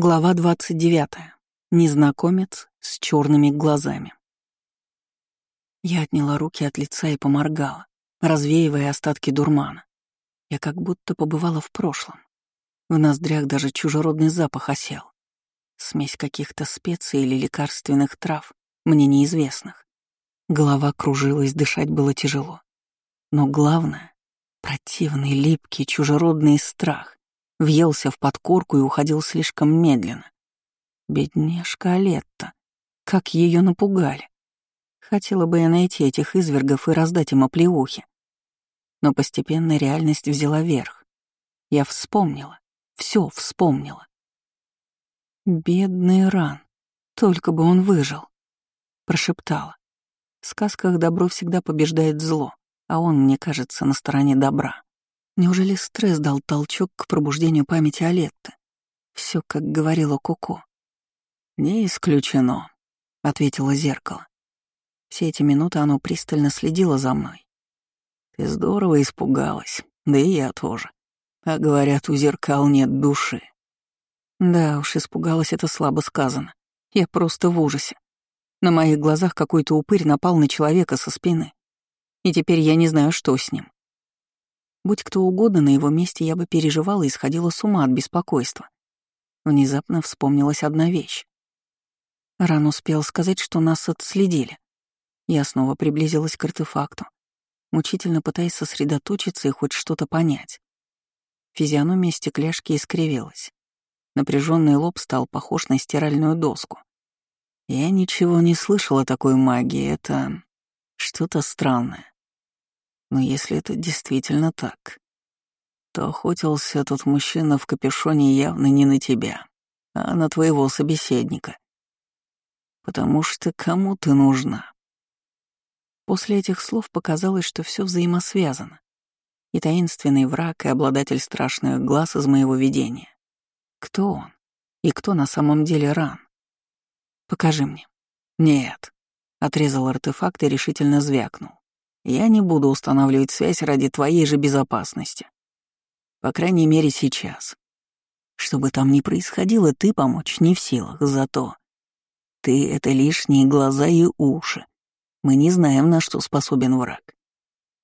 Глава 29. Незнакомец с черными глазами. Я отняла руки от лица и поморгала, развеивая остатки дурмана. Я как будто побывала в прошлом. В ноздрях даже чужеродный запах осел. Смесь каких-то специй или лекарственных трав, мне неизвестных. Голова кружилась, дышать было тяжело. Но главное — противный, липкий, чужеродный страх въелся в подкорку и уходил слишком медленно. Бедняжка Алетта, как ее напугали. Хотела бы я найти этих извергов и раздать им оплеухи. Но постепенно реальность взяла верх. Я вспомнила, все вспомнила. «Бедный Ран, только бы он выжил», — прошептала. В сказках добро всегда побеждает зло, а он, мне кажется, на стороне добра. Неужели стресс дал толчок к пробуждению памяти Алетты? Все, как говорила Коко. «Не исключено», — ответило зеркало. Все эти минуты оно пристально следило за мной. «Ты здорово испугалась, да и я тоже. А говорят, у зеркал нет души». Да уж, испугалась это слабо сказано. Я просто в ужасе. На моих глазах какой-то упырь напал на человека со спины. И теперь я не знаю, что с ним. Будь кто угодно на его месте, я бы переживала и сходила с ума от беспокойства. Внезапно вспомнилась одна вещь. Ран успел сказать, что нас отследили. Я снова приблизилась к артефакту, мучительно пытаясь сосредоточиться и хоть что-то понять. Физиономия стекляшки искривилась. Напряженный лоб стал похож на стиральную доску. Я ничего не слышала такой магии, это что-то странное. Но если это действительно так, то охотился тот мужчина в капюшоне явно не на тебя, а на твоего собеседника. Потому что кому ты нужна? После этих слов показалось, что все взаимосвязано. И таинственный враг, и обладатель страшных глаз из моего видения. Кто он? И кто на самом деле Ран? Покажи мне. Нет. Отрезал артефакт и решительно звякнул. Я не буду устанавливать связь ради твоей же безопасности. По крайней мере, сейчас. Что бы там ни происходило, ты помочь не в силах, зато... Ты — это лишние глаза и уши. Мы не знаем, на что способен враг.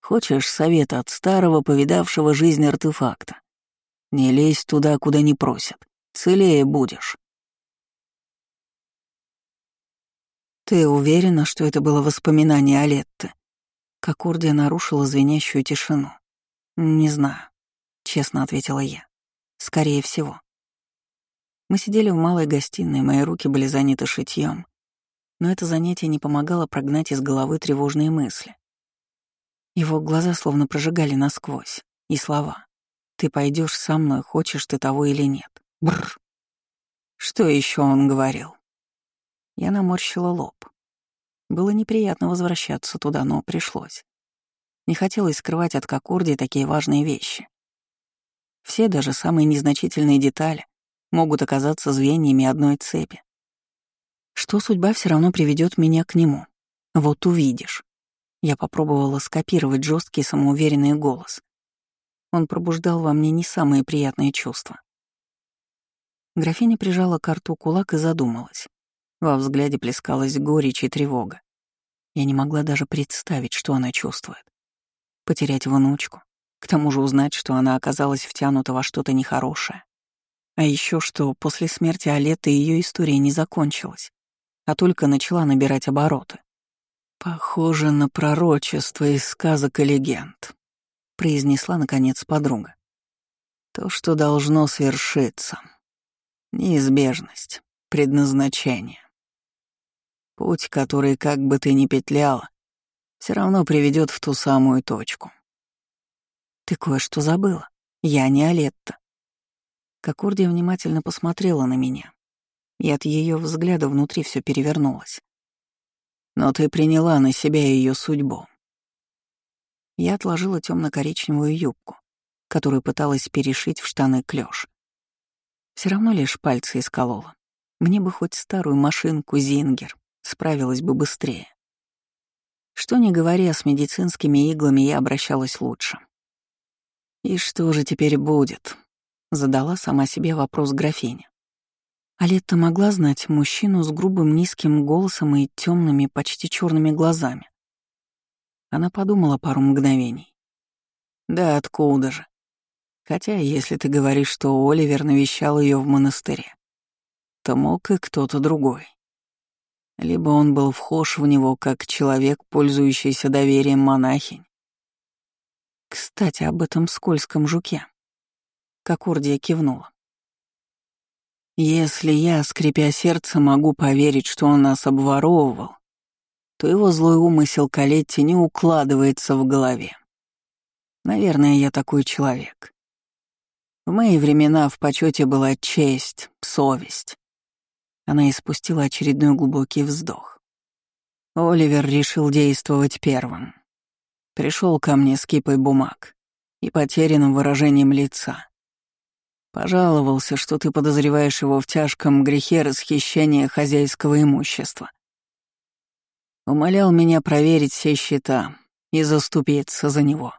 Хочешь совета от старого, повидавшего жизнь артефакта? Не лезь туда, куда не просят. Целее будешь. Ты уверена, что это было воспоминание Алетты? Кокурдия нарушила звенящую тишину. «Не знаю», — честно ответила я. «Скорее всего». Мы сидели в малой гостиной, мои руки были заняты шитьем, но это занятие не помогало прогнать из головы тревожные мысли. Его глаза словно прожигали насквозь, и слова. «Ты пойдешь со мной, хочешь ты того или нет». Бррр. Что еще он говорил? Я наморщила лоб. Было неприятно возвращаться туда, но пришлось. Не хотелось скрывать от Кокурди такие важные вещи. Все, даже самые незначительные детали, могут оказаться звеньями одной цепи. Что судьба все равно приведет меня к нему. Вот увидишь. Я попробовала скопировать жесткий самоуверенный голос. Он пробуждал во мне не самые приятные чувства. Графиня прижала к рту кулак и задумалась. Во взгляде плескалась горечь и тревога. Я не могла даже представить, что она чувствует. Потерять внучку, к тому же узнать, что она оказалась втянута во что-то нехорошее. А еще что после смерти Алеты ее история не закончилась, а только начала набирать обороты. «Похоже на пророчество из сказок и легенд», — произнесла, наконец, подруга. «То, что должно свершиться. Неизбежность, предназначение. Путь, который, как бы ты ни петляла, все равно приведет в ту самую точку. Ты кое-что забыла. Я не Алетта. Кокурдия внимательно посмотрела на меня, и от ее взгляда внутри все перевернулось. Но ты приняла на себя ее судьбу. Я отложила темно-коричневую юбку, которую пыталась перешить в штаны клеш. Все равно лишь пальцы исколола. Мне бы хоть старую машинку Зингер, справилась бы быстрее. Что не говоря, с медицинскими иглами я обращалась лучше. «И что же теперь будет?» — задала сама себе вопрос графиня. Алетта могла знать мужчину с грубым низким голосом и темными, почти черными глазами. Она подумала пару мгновений. Да откуда же? Хотя, если ты говоришь, что Оливер навещал ее в монастыре, то мог и кто-то другой. Либо он был вхож в него как человек, пользующийся доверием монахинь. Кстати, об этом скользком жуке. Кокурдия кивнула. Если я, скрипя сердце, могу поверить, что он нас обворовывал, то его злой умысел Калетти не укладывается в голове. Наверное, я такой человек. В мои времена в почете была честь, совесть. Она испустила очередной глубокий вздох. Оливер решил действовать первым. Пришел ко мне с кипой бумаг и потерянным выражением лица. Пожаловался, что ты подозреваешь его в тяжком грехе расхищения хозяйского имущества. Умолял меня проверить все счета и заступиться за него.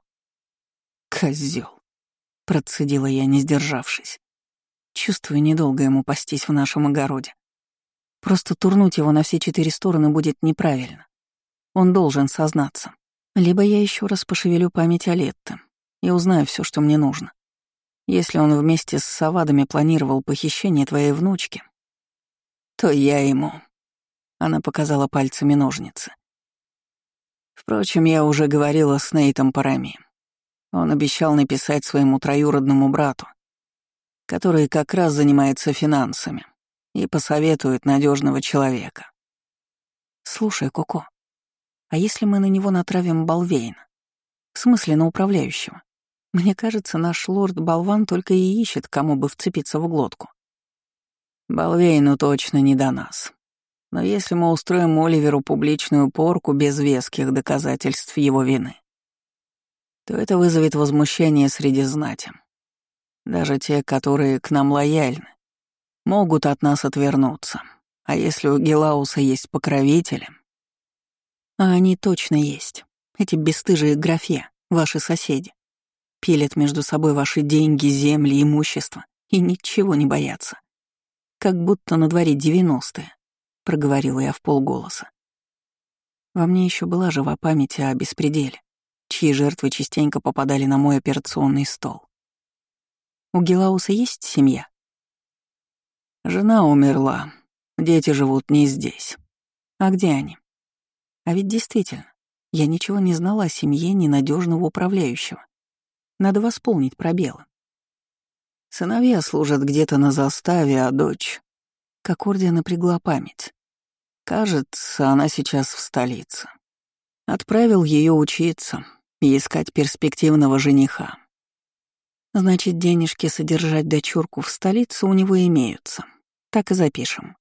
Козел, процедила я, не сдержавшись. Чувствую, недолго ему пастись в нашем огороде. Просто турнуть его на все четыре стороны будет неправильно. Он должен сознаться. Либо я еще раз пошевелю память о Летте и узнаю все, что мне нужно. Если он вместе с Савадами планировал похищение твоей внучки, то я ему...» Она показала пальцами ножницы. Впрочем, я уже говорила с Нейтом Парами. Он обещал написать своему троюродному брату, который как раз занимается финансами, и посоветует надежного человека. «Слушай, Коко, а если мы на него натравим Балвейна? В смысле, на управляющего? Мне кажется, наш лорд-болван только и ищет, кому бы вцепиться в глотку. Балвейну точно не до нас. Но если мы устроим Оливеру публичную порку без веских доказательств его вины, то это вызовет возмущение среди знати. Даже те, которые к нам лояльны, могут от нас отвернуться. А если у Гелауса есть покровители... А они точно есть. Эти бесстыжие графе, ваши соседи пилят между собой ваши деньги, земли, имущество и ничего не боятся. Как будто на дворе девяностые, проговорила я в полголоса. Во мне еще была жива память о беспределе, чьи жертвы частенько попадали на мой операционный стол. У Гелауса есть семья? Жена умерла, дети живут не здесь. А где они? А ведь действительно, я ничего не знала о семье ненадежного управляющего. Надо восполнить пробелы. Сыновья служат где-то на заставе, а дочь... Кокордия напрягла память. Кажется, она сейчас в столице. Отправил ее учиться и искать перспективного жениха. Значит, денежки содержать дочурку в столице у него имеются. Так и запишем.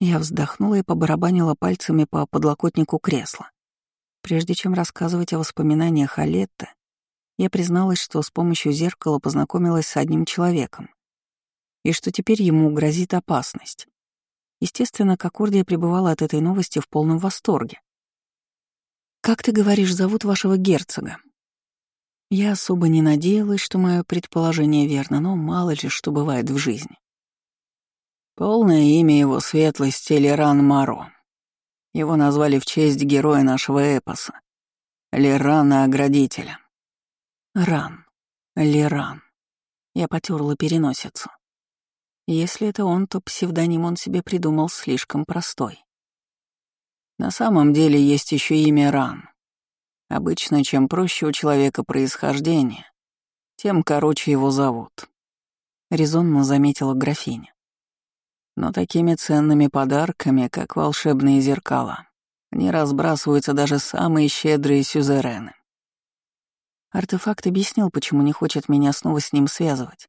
Я вздохнула и побарабанила пальцами по подлокотнику кресла. Прежде чем рассказывать о воспоминаниях Алетте, я призналась, что с помощью зеркала познакомилась с одним человеком, и что теперь ему грозит опасность. Естественно, Кокордия пребывала от этой новости в полном восторге. «Как ты говоришь, зовут вашего герцога?» Я особо не надеялась, что мое предположение верно, но мало ли что бывает в жизни. Полное имя его светлости Леран Маро. Его назвали в честь героя нашего эпоса — Лерана Оградителя. Ран. Леран. Я потерла переносицу. Если это он, то псевдоним он себе придумал слишком простой. На самом деле есть еще имя Ран. Обычно, чем проще у человека происхождение, тем короче его зовут. Резонно заметила графиня. Но такими ценными подарками, как волшебные зеркала, не разбрасываются даже самые щедрые сюзерены. Артефакт объяснил, почему не хочет меня снова с ним связывать.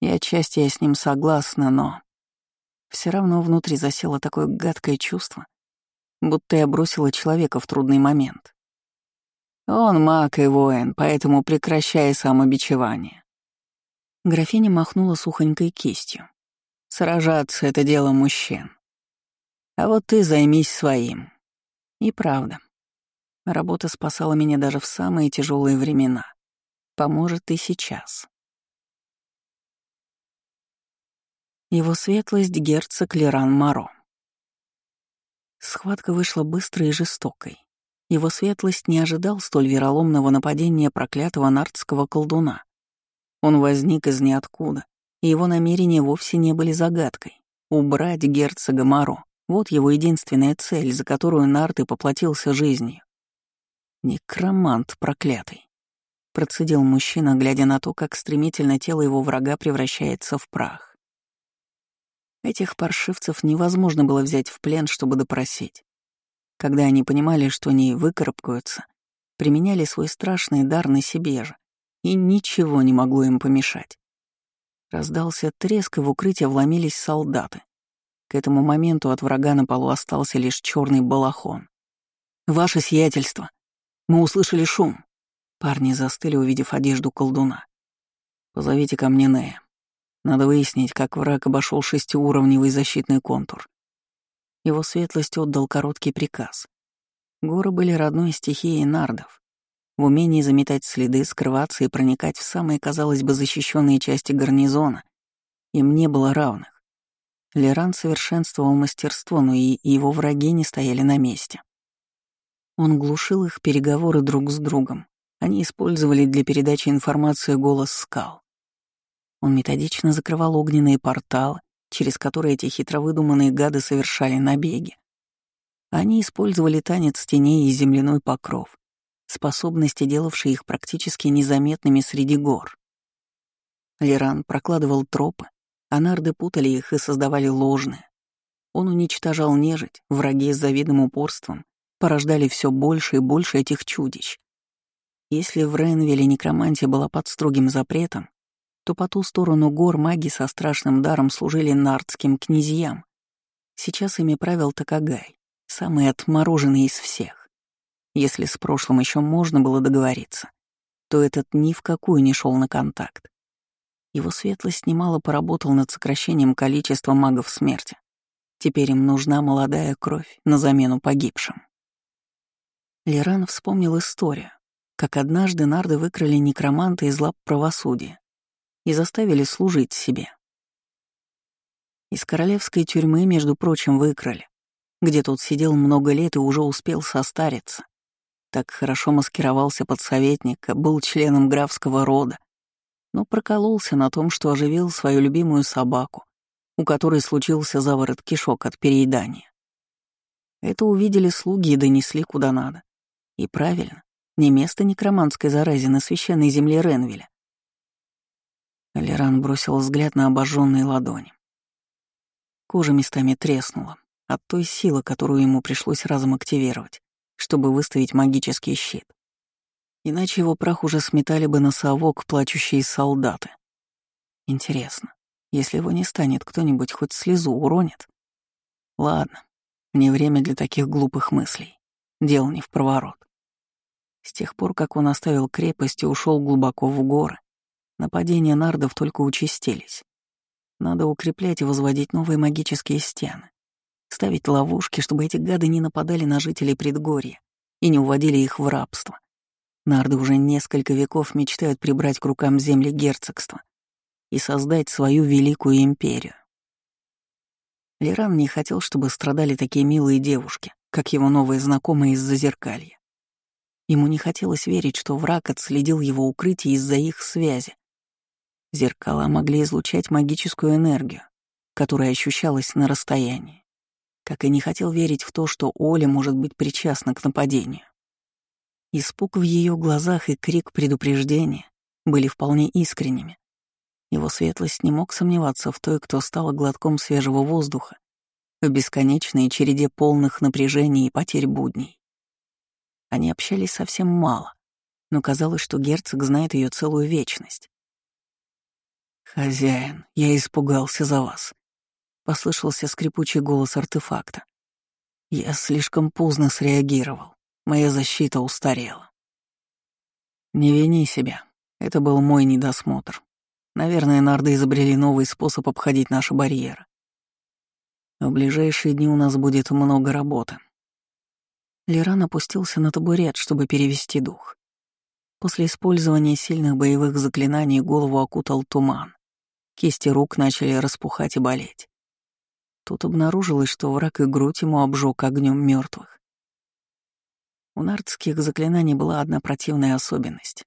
И отчасти я с ним согласна, но... все равно внутри засело такое гадкое чувство, будто я бросила человека в трудный момент. Он маг и воин, поэтому прекращай самобичевание. Графиня махнула сухонькой кистью. Сражаться — это дело мужчин. А вот ты займись своим. И правда, Работа спасала меня даже в самые тяжелые времена. Поможет и сейчас. Его светлость герцог Леран Маро. Схватка вышла быстрой и жестокой. Его светлость не ожидал столь вероломного нападения проклятого нардского колдуна. Он возник из ниоткуда, его намерения вовсе не были загадкой. Убрать герцога Маро — вот его единственная цель, за которую Нарт и поплатился жизнью. Некромант проклятый. Процедил мужчина, глядя на то, как стремительно тело его врага превращается в прах. Этих паршивцев невозможно было взять в плен, чтобы допросить. Когда они понимали, что не выкарабкаются, применяли свой страшный дар на себе же, и ничего не могло им помешать. Раздался треск, и в укрытие вломились солдаты. К этому моменту от врага на полу остался лишь черный балахон. «Ваше сиятельство! Мы услышали шум!» Парни застыли, увидев одежду колдуна. «Позовите ко мне Нея. Надо выяснить, как враг обошел шестиуровневый защитный контур. Его светлость отдал короткий приказ. Горы были родной стихией нардов. В умении заметать следы, скрываться и проникать в самые, казалось бы, защищенные части гарнизона им не было равных. Леран совершенствовал мастерство, но и его враги не стояли на месте. Он глушил их переговоры друг с другом. Они использовали для передачи информации голос скал. Он методично закрывал огненные порталы, через которые эти хитро выдуманные гады совершали набеги. Они использовали танец теней и земляной покров, способности, делавшие их практически незаметными среди гор. Леран прокладывал тропы, а нарды путали их и создавали ложные. Он уничтожал нежить, враги с завидным упорством порождали все больше и больше этих чудищ. Если в Ренвилле некромантия была под строгим запретом, то по ту сторону гор маги со страшным даром служили нардским князьям. Сейчас ими правил Такагай, самый отмороженный из всех. Если с прошлым еще можно было договориться, то этот ни в какую не шел на контакт. Его светлость немало поработал над сокращением количества магов смерти. Теперь им нужна молодая кровь на замену погибшим. Леран вспомнил историю, как однажды нарды выкрали некроманта из лап правосудия и заставили служить себе. Из королевской тюрьмы, между прочим, выкрали, где тот сидел много лет и уже успел состариться. Так хорошо маскировался под советника, был членом графского рода, но прокололся на том, что оживил свою любимую собаку, у которой случился заворот кишок от переедания. Это увидели слуги и донесли куда надо. И правильно, не место некроманской заразе на священной земле Ренвеля. Леран бросил взгляд на обожженные ладони. Кожа местами треснула от той силы, которую ему пришлось разом активировать, чтобы выставить магический щит. Иначе его прах уже сметали бы на совок плачущие солдаты. Интересно, если его не станет, кто-нибудь хоть слезу уронит? Ладно, не время для таких глупых мыслей. Дел не в проворот. С тех пор, как он оставил крепость и ушел глубоко в горы, Нападения нардов только участились. Надо укреплять и возводить новые магические стены. Ставить ловушки, чтобы эти гады не нападали на жителей предгорья и не уводили их в рабство. Нарды уже несколько веков мечтают прибрать к рукам земли герцогства и создать свою великую империю. Леран не хотел, чтобы страдали такие милые девушки, как его новые знакомые из Зазеркалья. Ему не хотелось верить, что враг отследил его укрытие из-за их связи Зеркала могли излучать магическую энергию, которая ощущалась на расстоянии. Как и не хотел верить в то, что Оля может быть причастна к нападению. Испуг в ее глазах и крик предупреждения были вполне искренними. Его светлость не мог сомневаться в той, кто стал глотком свежего воздуха в бесконечной череде полных напряжений и потерь будней. Они общались совсем мало, но казалось, что герцог знает ее целую вечность. «Хозяин, я испугался за вас», — послышался скрипучий голос артефакта. «Я слишком поздно среагировал. Моя защита устарела». «Не вини себя. Это был мой недосмотр. Наверное, нарды изобрели новый способ обходить наши барьеры. В ближайшие дни у нас будет много работы». Леран опустился на табурет, чтобы перевести дух. После использования сильных боевых заклинаний голову окутал туман. Кисти рук начали распухать и болеть. Тут обнаружилось, что враг и грудь ему обжег огнем мертвых. У нардских заклинаний была одна противная особенность.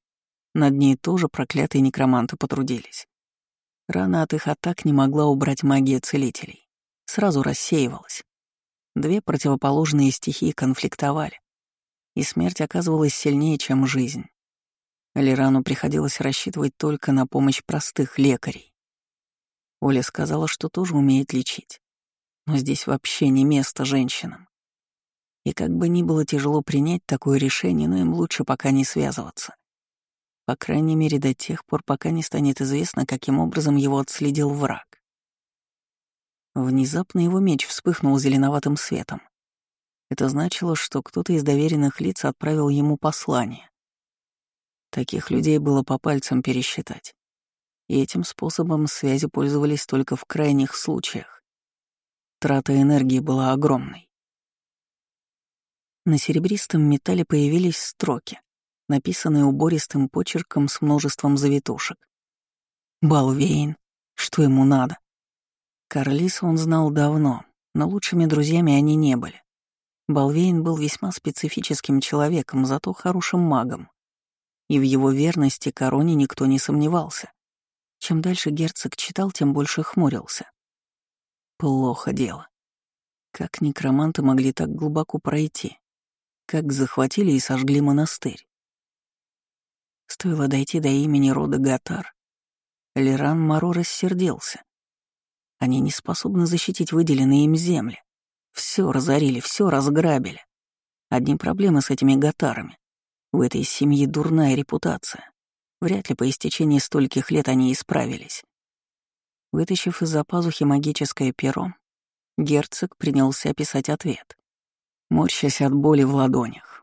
Над ней тоже проклятые некроманты потрудились. Рана от их атак не могла убрать магия целителей. Сразу рассеивалась. Две противоположные стихии конфликтовали, и смерть оказывалась сильнее, чем жизнь. Лирану приходилось рассчитывать только на помощь простых лекарей. Оля сказала, что тоже умеет лечить. Но здесь вообще не место женщинам. И как бы ни было тяжело принять такое решение, но им лучше пока не связываться. По крайней мере, до тех пор, пока не станет известно, каким образом его отследил враг. Внезапно его меч вспыхнул зеленоватым светом. Это значило, что кто-то из доверенных лиц отправил ему послание. Таких людей было по пальцам пересчитать. И этим способом связи пользовались только в крайних случаях. Трата энергии была огромной. На серебристом металле появились строки написанный убористым почерком с множеством завитушек. Балвейн, что ему надо? Карлиса он знал давно, но лучшими друзьями они не были. Балвейн был весьма специфическим человеком, зато хорошим магом. И в его верности короне никто не сомневался. Чем дальше герцог читал, тем больше хмурился. Плохо дело. Как некроманты могли так глубоко пройти? Как захватили и сожгли монастырь? Стоило дойти до имени рода Гатар. Леран Маро рассердился. Они не способны защитить выделенные им земли. Все разорили, все разграбили. Одни проблемы с этими гатарами. У этой семьи дурная репутация. Вряд ли по истечении стольких лет они исправились. Вытащив из-за пазухи магическое перо, герцог принялся писать ответ, морщась от боли в ладонях.